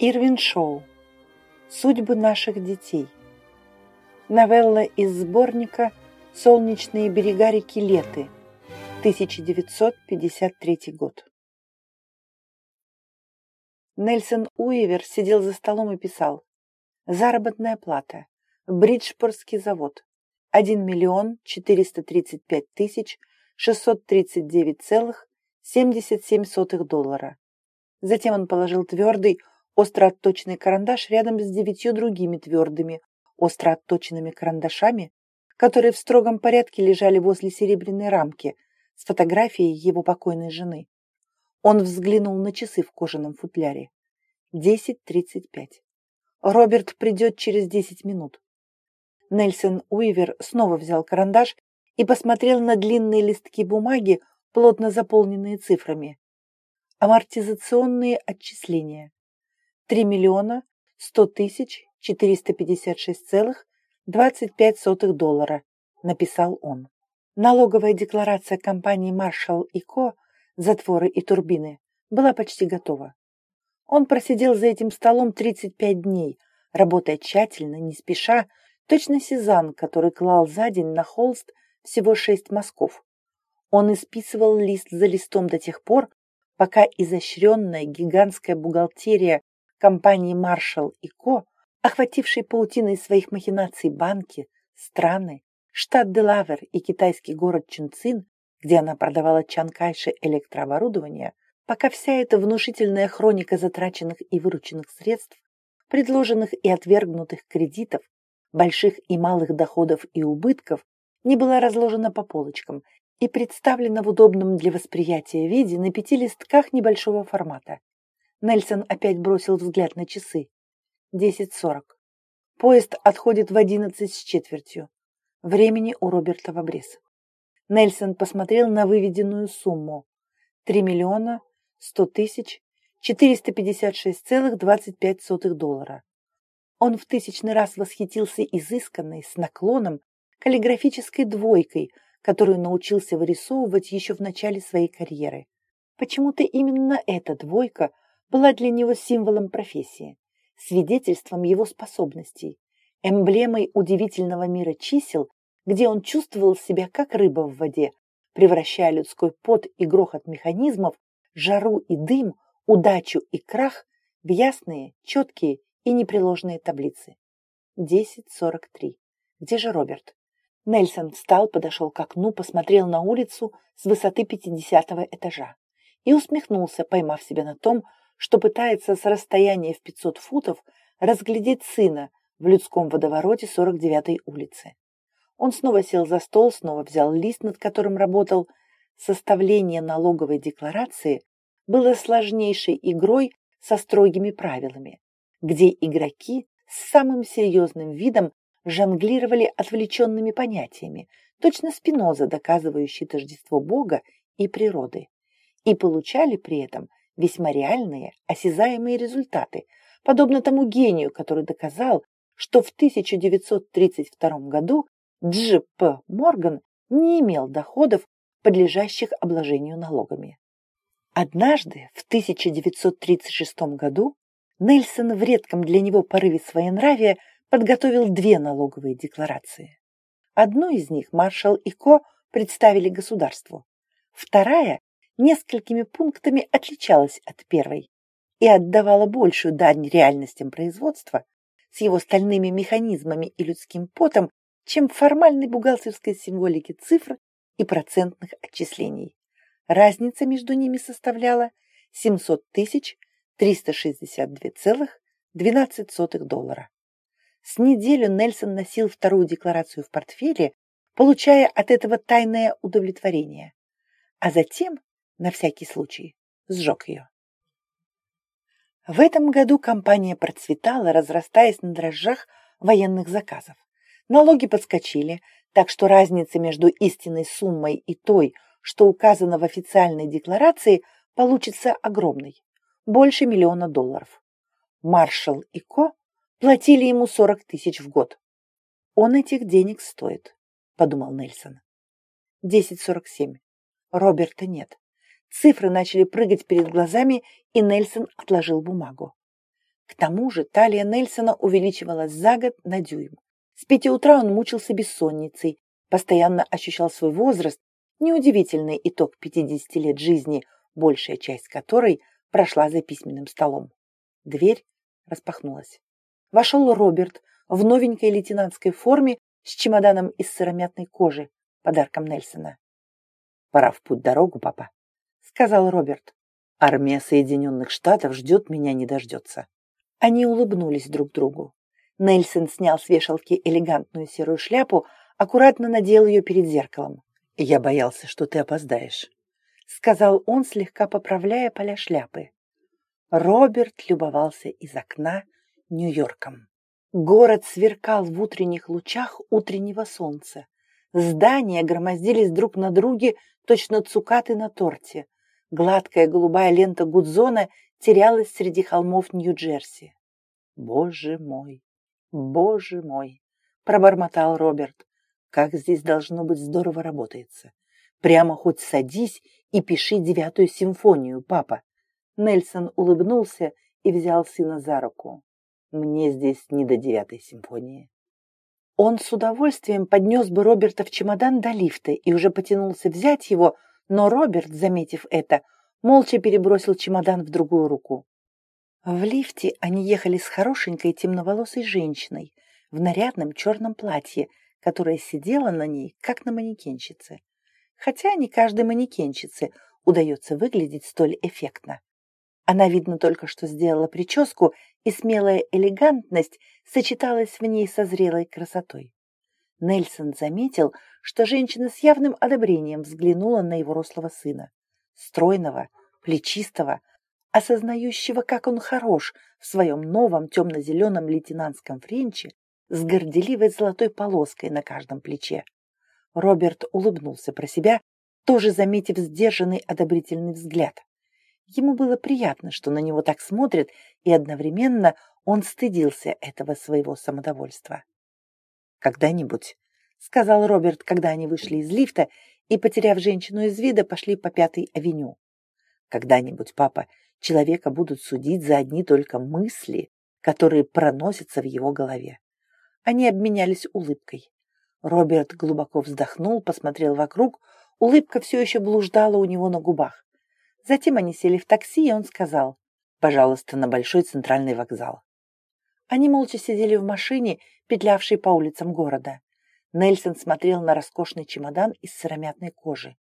Ирвин Шоу. Судьбы наших детей. Новелла из сборника «Солнечные берега реки Леты», 1953 год. Нельсон Уивер сидел за столом и писал. Заработная плата. Бриджпорский завод. 1 миллион 435 тысяч 639,77 доллара. Затем он положил твердый, остро отточенный карандаш рядом с девятью другими твердыми, остро отточенными карандашами, которые в строгом порядке лежали возле серебряной рамки с фотографией его покойной жены. Он взглянул на часы в кожаном футляре. Десять тридцать пять. Роберт придет через десять минут. Нельсон Уивер снова взял карандаш и посмотрел на длинные листки бумаги, плотно заполненные цифрами. Амортизационные отчисления. 3 миллиона 100 тысяч 456,25 доллара, написал он. Налоговая декларация компании Marshall и Co. затворы и турбины была почти готова. Он просидел за этим столом 35 дней, работая тщательно, не спеша, точно сезанн, который клал за день на холст всего шесть мазков. Он исписывал лист за листом до тех пор, пока изощренная гигантская бухгалтерия компании Marshall и Co., охватившей паутиной своих махинаций банки, страны, штат Делавер и китайский город Чунцин, где она продавала Чанкайше электрооборудование, пока вся эта внушительная хроника затраченных и вырученных средств, предложенных и отвергнутых кредитов, больших и малых доходов и убытков не была разложена по полочкам и представлена в удобном для восприятия виде на пяти листках небольшого формата. Нельсон опять бросил взгляд на часы. Десять сорок. Поезд отходит в одиннадцать с четвертью. Времени у Роберта в обрез. Нельсон посмотрел на выведенную сумму. Три миллиона сто тысяч четыреста пятьдесят шесть целых двадцать пять сотых доллара. Он в тысячный раз восхитился изысканной, с наклоном, каллиграфической двойкой, которую научился вырисовывать еще в начале своей карьеры. Почему-то именно эта двойка – была для него символом профессии, свидетельством его способностей, эмблемой удивительного мира чисел, где он чувствовал себя как рыба в воде, превращая людской пот и грохот механизмов, жару и дым, удачу и крах в ясные, четкие и непреложные таблицы. 10.43. Где же Роберт? Нельсон встал, подошел к окну, посмотрел на улицу с высоты пятидесятого этажа и усмехнулся, поймав себя на том, что пытается с расстояния в 500 футов разглядеть сына в людском водовороте 49-й улицы. Он снова сел за стол, снова взял лист, над которым работал. Составление налоговой декларации было сложнейшей игрой со строгими правилами, где игроки с самым серьезным видом жонглировали отвлеченными понятиями, точно спиноза, доказывающий тождество Бога и природы, и получали при этом весьма реальные, осязаемые результаты, подобно тому гению, который доказал, что в 1932 году Дж. П. Морган не имел доходов, подлежащих обложению налогами. Однажды, в 1936 году, Нельсон в редком для него порыве своенравия подготовил две налоговые декларации. Одну из них маршал и Ко представили государству. Вторая несколькими пунктами отличалась от первой и отдавала большую дань реальностям производства с его стальными механизмами и людским потом, чем формальной бухгалтерской символике цифр и процентных отчислений. Разница между ними составляла 700 тысяч 362,12 доллара. С неделю Нельсон носил вторую декларацию в портфеле, получая от этого тайное удовлетворение. А затем на всякий случай, сжег ее. В этом году компания процветала, разрастаясь на дрожжах военных заказов. Налоги подскочили, так что разница между истинной суммой и той, что указано в официальной декларации, получится огромной – больше миллиона долларов. Маршал и Ко платили ему 40 тысяч в год. Он этих денег стоит, подумал Нельсон. 10.47. Роберта нет. Цифры начали прыгать перед глазами, и Нельсон отложил бумагу. К тому же талия Нельсона увеличивалась за год на дюйм. С пяти утра он мучился бессонницей, постоянно ощущал свой возраст, неудивительный итог 50 лет жизни, большая часть которой прошла за письменным столом. Дверь распахнулась. Вошел Роберт в новенькой лейтенантской форме с чемоданом из сыромятной кожи, подарком Нельсона. «Пора в путь дорогу, папа», — сказал Роберт. «Армия Соединенных Штатов ждет меня не дождется». Они улыбнулись друг другу. Нельсон снял с вешалки элегантную серую шляпу, аккуратно надел ее перед зеркалом. «Я боялся, что ты опоздаешь», — сказал он, слегка поправляя поля шляпы. Роберт любовался из окна Нью-Йорком. Город сверкал в утренних лучах утреннего солнца. Здания громоздились друг на друге, точно цукаты на торте. Гладкая голубая лента Гудзона терялась среди холмов Нью-Джерси. «Боже мой! Боже мой!» — пробормотал Роберт. «Как здесь должно быть здорово работается! Прямо хоть садись и пиши девятую симфонию, папа!» Нельсон улыбнулся и взял сына за руку. «Мне здесь не до девятой симфонии». Он с удовольствием поднес бы Роберта в чемодан до лифта и уже потянулся взять его, но Роберт, заметив это, молча перебросил чемодан в другую руку. В лифте они ехали с хорошенькой темноволосой женщиной в нарядном черном платье, которая сидела на ней, как на манекенщице. Хотя не каждой манекенщице удается выглядеть столь эффектно. Она, видно, только что сделала прическу, и смелая элегантность сочеталась в ней со зрелой красотой. Нельсон заметил, что женщина с явным одобрением взглянула на его рослого сына, стройного, плечистого, осознающего, как он хорош в своем новом темно-зеленом лейтенантском френче с горделивой золотой полоской на каждом плече. Роберт улыбнулся про себя, тоже заметив сдержанный одобрительный взгляд. Ему было приятно, что на него так смотрят, и одновременно он стыдился этого своего самодовольства. «Когда-нибудь», — сказал Роберт, когда они вышли из лифта и, потеряв женщину из вида, пошли по Пятой авеню. «Когда-нибудь, папа, человека будут судить за одни только мысли, которые проносятся в его голове». Они обменялись улыбкой. Роберт глубоко вздохнул, посмотрел вокруг, улыбка все еще блуждала у него на губах. Затем они сели в такси, и он сказал, «Пожалуйста, на Большой центральный вокзал». Они молча сидели в машине, петлявшей по улицам города. Нельсон смотрел на роскошный чемодан из сыромятной кожи.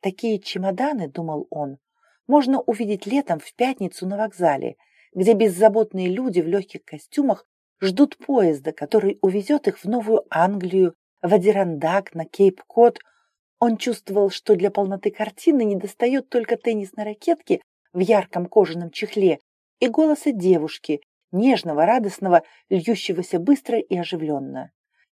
Такие чемоданы, думал он, можно увидеть летом в пятницу на вокзале, где беззаботные люди в легких костюмах ждут поезда, который увезет их в Новую Англию, в Адирандак, на Кейп-Кот. Он чувствовал, что для полноты картины недостает только теннисной ракетки в ярком кожаном чехле и голоса девушки, нежного, радостного, льющегося быстро и оживленно.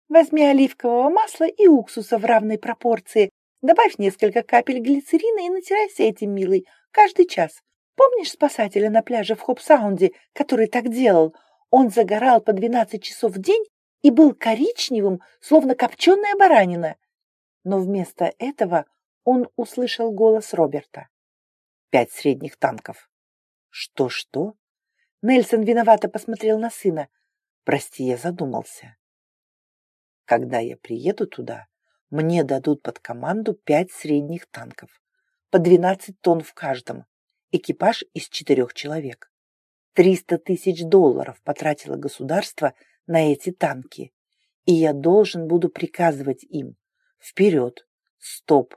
Возьми оливкового масла и уксуса в равной пропорции. Добавь несколько капель глицерина и натирайся этим, милый, каждый час. Помнишь спасателя на пляже в Хоп-Саунде, который так делал? Он загорал по 12 часов в день и был коричневым, словно копченая баранина. Но вместо этого он услышал голос Роберта. «Пять средних танков». «Что-что?» Нельсон виновато посмотрел на сына. «Прости, я задумался». Когда я приеду туда, мне дадут под команду пять средних танков, по 12 тонн в каждом, экипаж из четырех человек. 300 тысяч долларов потратило государство на эти танки, и я должен буду приказывать им вперед, стоп,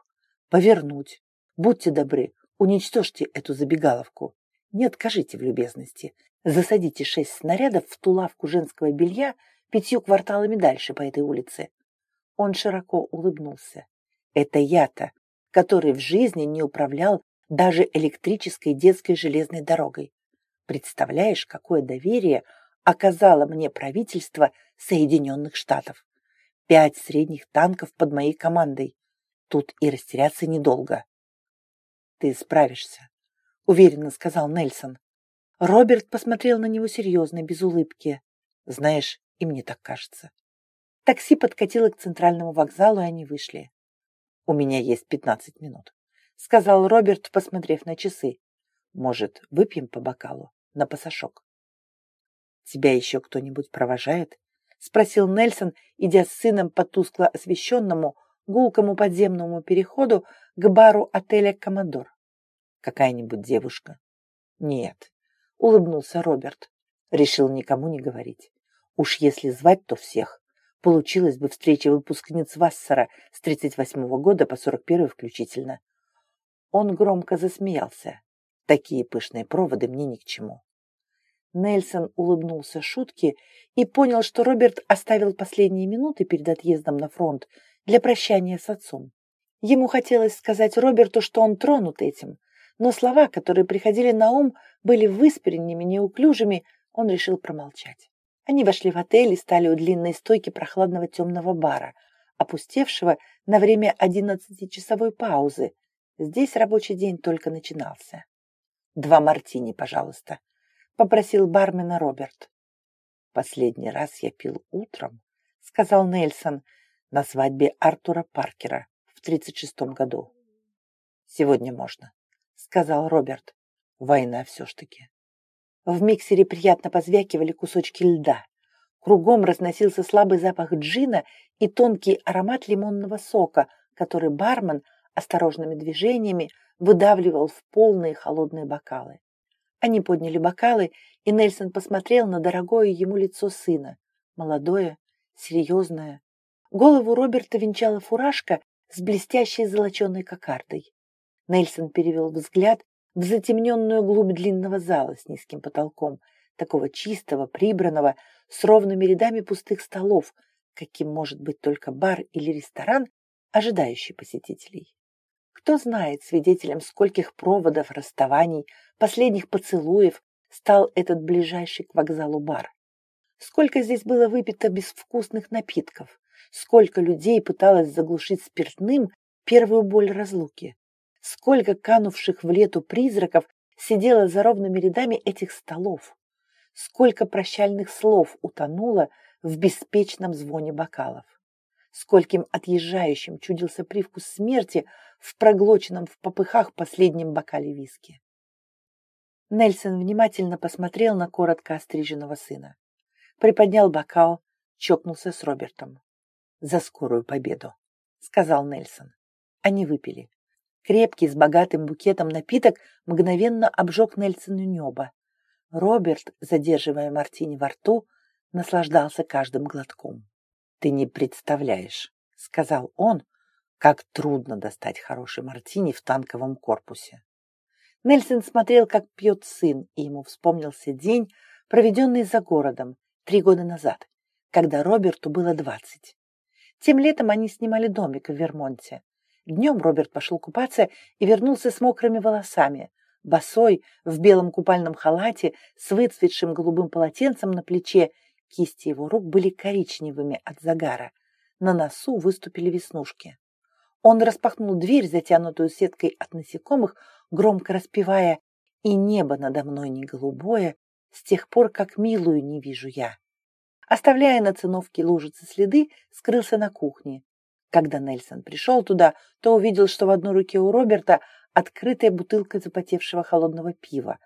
повернуть. Будьте добры, уничтожьте эту забегаловку. Не откажите в любезности. Засадите шесть снарядов в ту лавку женского белья, пятью кварталами дальше по этой улице. Он широко улыбнулся. Это я-то, который в жизни не управлял даже электрической детской железной дорогой. Представляешь, какое доверие оказало мне правительство Соединенных Штатов. Пять средних танков под моей командой. Тут и растеряться недолго. Ты справишься, уверенно сказал Нельсон. Роберт посмотрел на него серьезно, без улыбки. Знаешь, и мне так кажется. Такси подкатило к центральному вокзалу, и они вышли. «У меня есть пятнадцать минут», — сказал Роберт, посмотрев на часы. «Может, выпьем по бокалу на пасашок?» «Тебя еще кто-нибудь провожает?» — спросил Нельсон, идя с сыном по тускло освещенному, гулкому подземному переходу к бару отеля «Коммодор». «Какая-нибудь девушка?» «Нет», — улыбнулся Роберт. Решил никому не говорить. Уж если звать, то всех. Получилась бы встреча выпускниц Вассера с 38-го года по 41 включительно. Он громко засмеялся. Такие пышные проводы мне ни к чему. Нельсон улыбнулся шутке и понял, что Роберт оставил последние минуты перед отъездом на фронт для прощания с отцом. Ему хотелось сказать Роберту, что он тронут этим, но слова, которые приходили на ум, были выспренними, неуклюжими, он решил промолчать. Они вошли в отель и стали у длинной стойки прохладного темного бара, опустевшего на время одиннадцатичасовой паузы. Здесь рабочий день только начинался. «Два мартини, пожалуйста», — попросил бармена Роберт. «Последний раз я пил утром», — сказал Нельсон, на свадьбе Артура Паркера в тридцать шестом году. «Сегодня можно», — сказал Роберт. «Война все ж таки». В миксере приятно позвякивали кусочки льда. Кругом разносился слабый запах джина и тонкий аромат лимонного сока, который бармен осторожными движениями выдавливал в полные холодные бокалы. Они подняли бокалы, и Нельсон посмотрел на дорогое ему лицо сына, молодое, серьезное. Голову Роберта венчала фуражка с блестящей золоченой кокардой. Нельсон перевел взгляд в затемненную глубь длинного зала с низким потолком, такого чистого, прибранного, с ровными рядами пустых столов, каким может быть только бар или ресторан, ожидающий посетителей. Кто знает, свидетелем скольких проводов, расставаний, последних поцелуев стал этот ближайший к вокзалу бар. Сколько здесь было выпито безвкусных напитков, сколько людей пыталось заглушить спиртным первую боль разлуки, сколько канувших в лету призраков сидело за ровными рядами этих столов, сколько прощальных слов утонуло в беспечном звоне бокалов скольким отъезжающим чудился привкус смерти в проглоченном в попыхах последнем бокале виски. Нельсон внимательно посмотрел на коротко остриженного сына. Приподнял бокал, чокнулся с Робертом. «За скорую победу», — сказал Нельсон. Они выпили. Крепкий, с богатым букетом напиток мгновенно обжег Нельсону небо. Роберт, задерживая мартини во рту, наслаждался каждым глотком. «Ты не представляешь», — сказал он, «как трудно достать хороший мартини в танковом корпусе». Нельсон смотрел, как пьет сын, и ему вспомнился день, проведенный за городом три года назад, когда Роберту было двадцать. Тем летом они снимали домик в Вермонте. Днем Роберт пошел купаться и вернулся с мокрыми волосами, босой, в белом купальном халате, с выцветшим голубым полотенцем на плече Кисти его рук были коричневыми от загара. На носу выступили веснушки. Он распахнул дверь, затянутую сеткой от насекомых, громко распевая «И небо надо мной не голубое, с тех пор, как милую не вижу я». Оставляя на циновке лужицы следы, скрылся на кухне. Когда Нельсон пришел туда, то увидел, что в одной руке у Роберта открытая бутылка запотевшего холодного пива,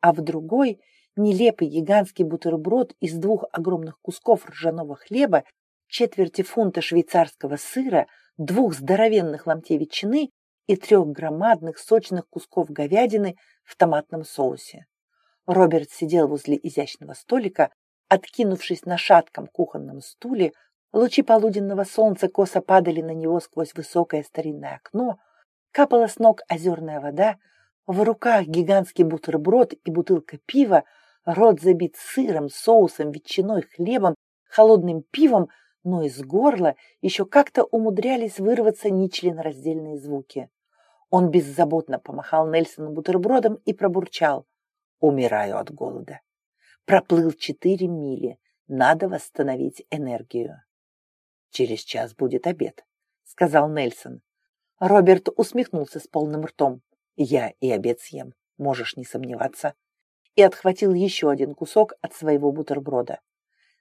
а в другой нелепый гигантский бутерброд из двух огромных кусков ржаного хлеба, четверти фунта швейцарского сыра, двух здоровенных ломтей ветчины и трех громадных сочных кусков говядины в томатном соусе. Роберт сидел возле изящного столика, откинувшись на шатком кухонном стуле, лучи полуденного солнца косо падали на него сквозь высокое старинное окно, капала с ног озерная вода, в руках гигантский бутерброд и бутылка пива, Рот забит сыром, соусом, ветчиной, хлебом, холодным пивом, но из горла еще как-то умудрялись вырваться нечленораздельные звуки. Он беззаботно помахал Нельсону бутербродом и пробурчал. «Умираю от голода. Проплыл четыре мили. Надо восстановить энергию». «Через час будет обед», — сказал Нельсон. Роберт усмехнулся с полным ртом. «Я и обед съем, можешь не сомневаться» и отхватил еще один кусок от своего бутерброда.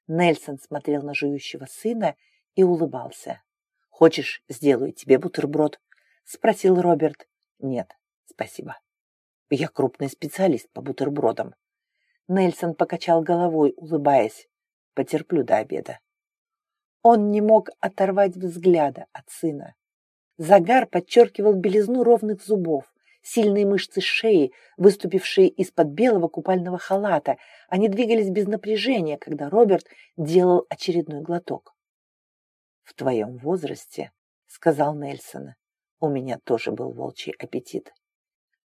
Нельсон смотрел на жующего сына и улыбался. «Хочешь, сделаю тебе бутерброд?» — спросил Роберт. «Нет, спасибо. Я крупный специалист по бутербродам». Нельсон покачал головой, улыбаясь. Потерплю до обеда. Он не мог оторвать взгляда от сына. Загар подчеркивал белизну ровных зубов, сильные мышцы шеи, выступившие из-под белого купального халата. Они двигались без напряжения, когда Роберт делал очередной глоток. «В твоем возрасте, — сказал Нельсон, — у меня тоже был волчий аппетит».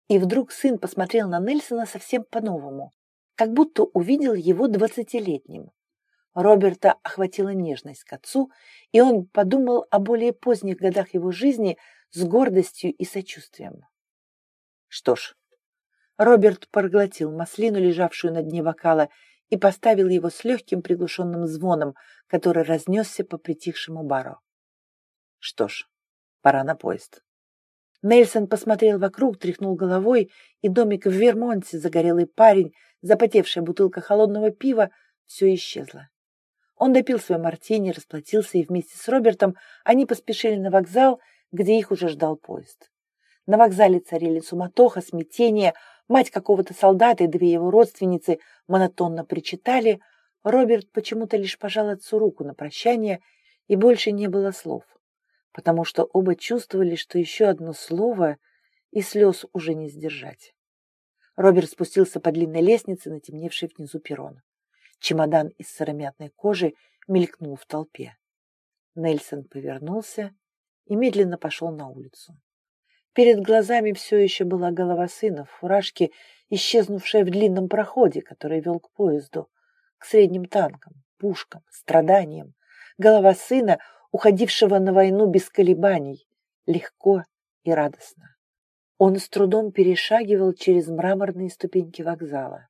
И вдруг сын посмотрел на Нельсона совсем по-новому, как будто увидел его двадцатилетним. Роберта охватила нежность к отцу, и он подумал о более поздних годах его жизни с гордостью и сочувствием. Что ж, Роберт проглотил маслину, лежавшую на дне бокала, и поставил его с легким приглушенным звоном, который разнесся по притихшему бару. Что ж, пора на поезд. Нельсон посмотрел вокруг, тряхнул головой, и домик в Вермонте, загорелый парень, запотевшая бутылка холодного пива, все исчезло. Он допил свой мартини, расплатился, и вместе с Робертом они поспешили на вокзал, где их уже ждал поезд. На вокзале царили суматоха, смятение, мать какого-то солдата и две его родственницы монотонно причитали. Роберт почему-то лишь пожал отцу руку на прощание, и больше не было слов, потому что оба чувствовали, что еще одно слово и слез уже не сдержать. Роберт спустился по длинной лестнице на темневший внизу перрон. Чемодан из сыромятной кожи мелькнул в толпе. Нельсон повернулся и медленно пошел на улицу. Перед глазами все еще была голова сына в фуражке, исчезнувшая в длинном проходе, который вел к поезду, к средним танкам, пушкам, страданиям. Голова сына, уходившего на войну без колебаний, легко и радостно. Он с трудом перешагивал через мраморные ступеньки вокзала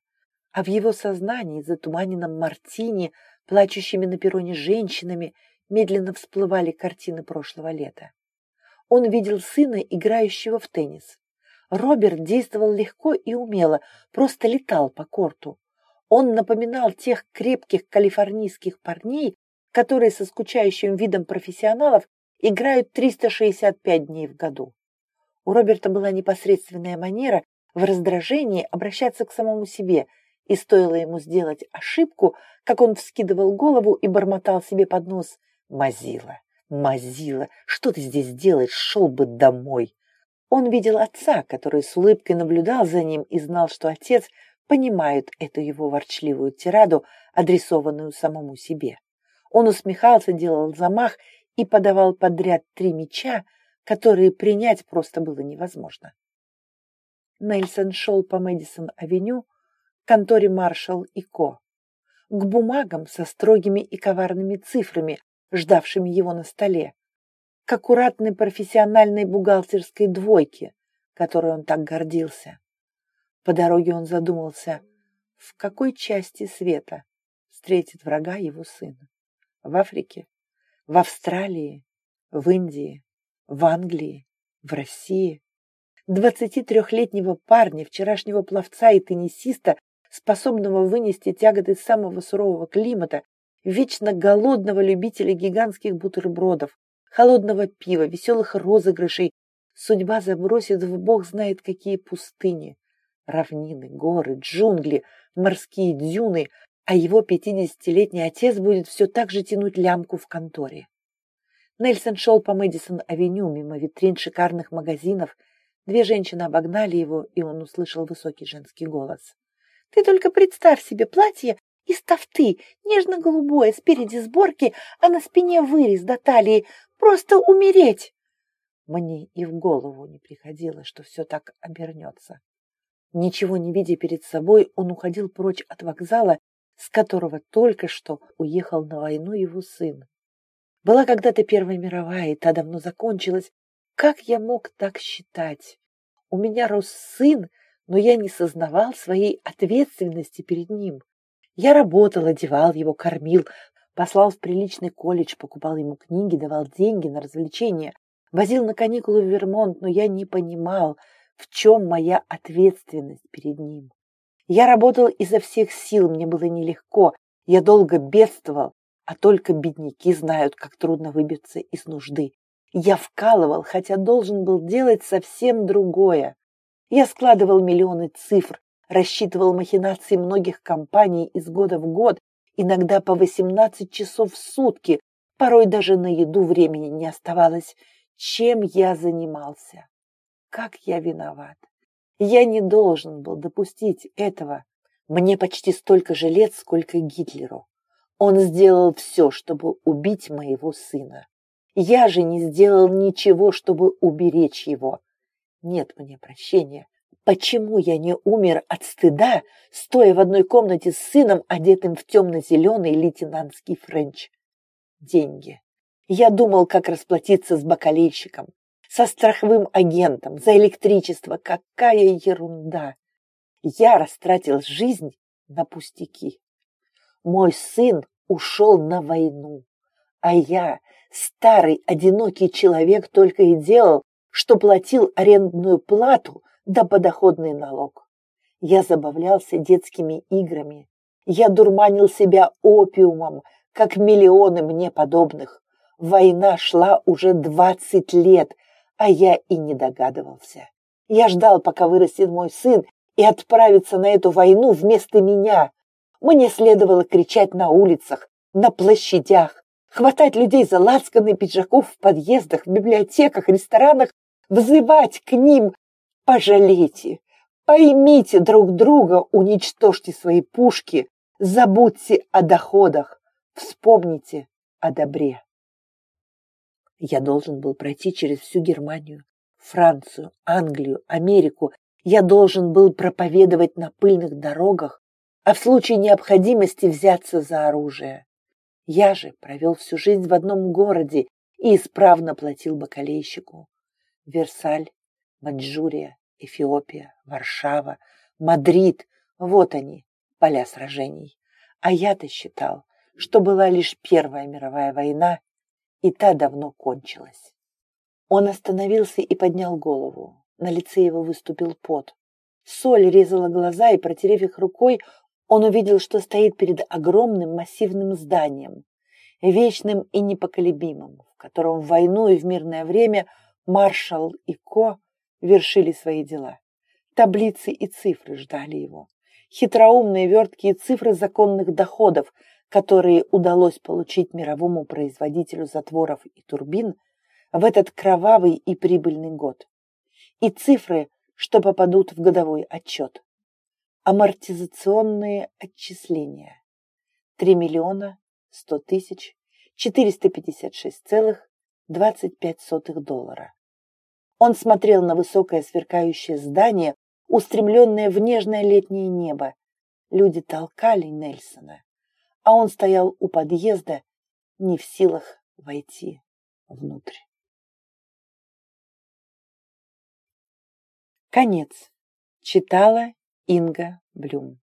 а в его сознании, затуманенном мартини, плачущими на перроне женщинами, медленно всплывали картины прошлого лета. Он видел сына, играющего в теннис. Роберт действовал легко и умело, просто летал по корту. Он напоминал тех крепких калифорнийских парней, которые со скучающим видом профессионалов играют 365 дней в году. У Роберта была непосредственная манера в раздражении обращаться к самому себе – и стоило ему сделать ошибку, как он вскидывал голову и бормотал себе под нос. «Мазила, Мазила, что ты здесь делаешь? Шел бы домой!» Он видел отца, который с улыбкой наблюдал за ним и знал, что отец понимает эту его ворчливую тираду, адресованную самому себе. Он усмехался, делал замах и подавал подряд три мяча, которые принять просто было невозможно. Нельсон шел по Мэдисон-авеню, конторе Маршал и Ко, к бумагам со строгими и коварными цифрами, ждавшими его на столе, к аккуратной профессиональной бухгалтерской двойке, которой он так гордился. По дороге он задумался, в какой части света встретит врага его сын. В Африке, в Австралии, в Индии, в Англии, в России. 23-летнего парня, вчерашнего пловца и теннисиста способного вынести тяготы самого сурового климата, вечно голодного любителя гигантских бутербродов, холодного пива, веселых розыгрышей, судьба забросит в бог знает какие пустыни, равнины, горы, джунгли, морские дюны, а его пятидесятилетний отец будет все так же тянуть лямку в конторе. Нельсон шел по Мэдисон-авеню мимо витрин шикарных магазинов. Две женщины обогнали его, и он услышал высокий женский голос. Ты только представь себе платье из тафты, нежно-голубое, спереди сборки, а на спине вырез до талии. Просто умереть!» Мне и в голову не приходило, что все так обернется. Ничего не видя перед собой, он уходил прочь от вокзала, с которого только что уехал на войну его сын. Была когда-то Первая мировая, и та давно закончилась. Как я мог так считать? У меня рос сын, но я не сознавал своей ответственности перед ним. Я работал, одевал его, кормил, послал в приличный колледж, покупал ему книги, давал деньги на развлечения, возил на каникулы в Вермонт, но я не понимал, в чем моя ответственность перед ним. Я работал изо всех сил, мне было нелегко, я долго бедствовал, а только бедняки знают, как трудно выбиться из нужды. Я вкалывал, хотя должен был делать совсем другое. Я складывал миллионы цифр, рассчитывал махинации многих компаний из года в год, иногда по 18 часов в сутки, порой даже на еду времени не оставалось. Чем я занимался? Как я виноват? Я не должен был допустить этого. Мне почти столько же лет, сколько Гитлеру. Он сделал все, чтобы убить моего сына. Я же не сделал ничего, чтобы уберечь его. Нет мне прощения. Почему я не умер от стыда, стоя в одной комнате с сыном, одетым в темно-зеленый лейтенантский френч? Деньги. Я думал, как расплатиться с бакалейщиком, со страховым агентом, за электричество. Какая ерунда! Я растратил жизнь на пустяки. Мой сын ушел на войну, а я, старый одинокий человек, только и делал, что платил арендную плату да подоходный налог. Я забавлялся детскими играми. Я дурманил себя опиумом, как миллионы мне подобных. Война шла уже двадцать лет, а я и не догадывался. Я ждал, пока вырастет мой сын и отправится на эту войну вместо меня. Мне следовало кричать на улицах, на площадях, хватать людей за лацканы пиджаков в подъездах, в библиотеках, ресторанах, взывать к ним «Пожалейте, поймите друг друга, уничтожьте свои пушки, забудьте о доходах, вспомните о добре». Я должен был пройти через всю Германию, Францию, Англию, Америку. Я должен был проповедовать на пыльных дорогах, а в случае необходимости взяться за оружие. Я же провел всю жизнь в одном городе и исправно платил бакалейщику. Версаль, Маньчжурия, Эфиопия, Варшава, Мадрид — вот они, поля сражений. А я-то считал, что была лишь Первая мировая война, и та давно кончилась. Он остановился и поднял голову. На лице его выступил пот. Соль резала глаза, и, протерев их рукой, он увидел, что стоит перед огромным массивным зданием, вечным и непоколебимым, в котором в войну и в мирное время маршал и Ко вершили свои дела. Таблицы и цифры ждали его. Хитроумные верткие цифры законных доходов, которые удалось получить мировому производителю затворов и турбин в этот кровавый и прибыльный год. И цифры, что попадут в годовой отчет. Амортизационные отчисления. 3 миллиона 100 тысяч 456,25 доллара. Он смотрел на высокое сверкающее здание, устремленное в нежное летнее небо. Люди толкали Нельсона а он стоял у подъезда, не в силах войти внутрь. Конец. Читала Инга Блюм.